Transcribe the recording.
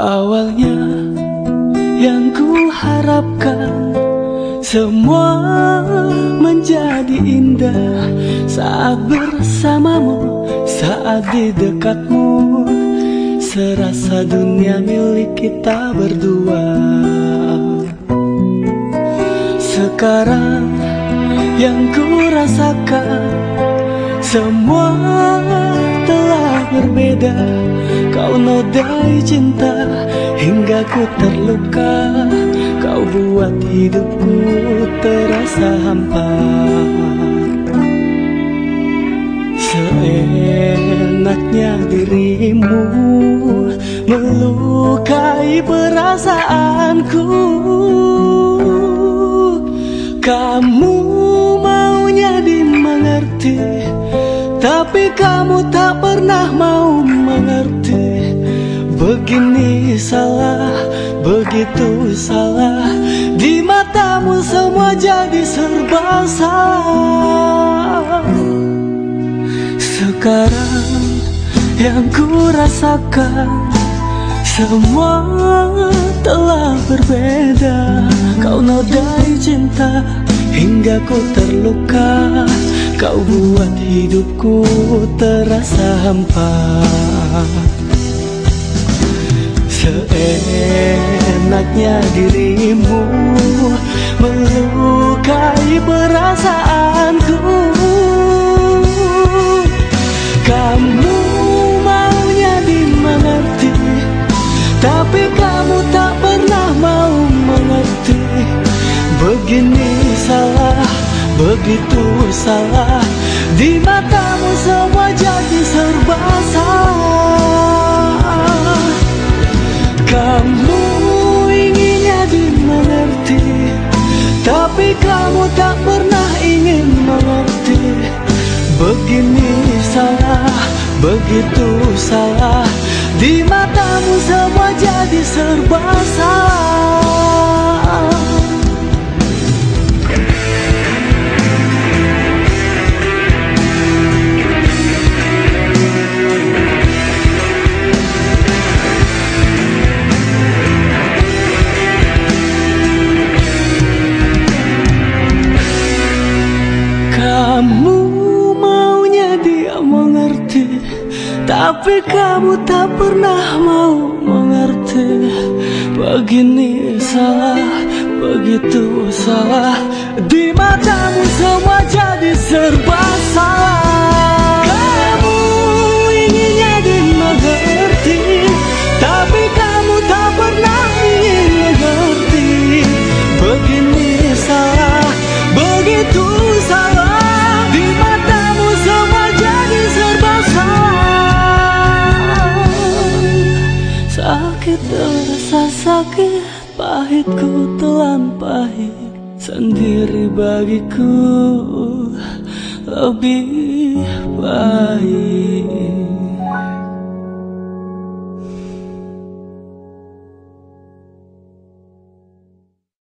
Awalnya yang ku harapkan Semua menjadi indah. Saat bersamamu, saat di dekatmu Serasa dunia milik kita berdua. Sekarang yang ku rasakan Semua telah berbeda Kau nodai cinta hingga ku terluka. Kau buat hidupku terasa hampa. Seenaknya dirimu melukai perasaanku. Kamu maunya dimengerti Tapi kamu tak pernah mau mengerti Begini salah, begitu salah. Di matamu semua jadi serba salah. Sekarang yang ku rasakan Semua telah berbeda. Kau nodai cinta hingga ku terluka. Kau buat hidupku terasa hampa Seenaknya dirimu melukai perasaanku. Kamu maunya dimengerti Tapi kamu tak pernah mau mengerti. Begini salah, begitu salah. Di matamu semua jadi serba salah Tapi kamu tak pernah ingin mengerti. Begini salah, begitu salah. Di matamu semua jadi serba salah Tapi kamu tak pernah mau mengerti. Begini salah, begitu salah. Di matamu semua jadi serba salah Pahitku pahit Sendiri bagiku. Lebih baik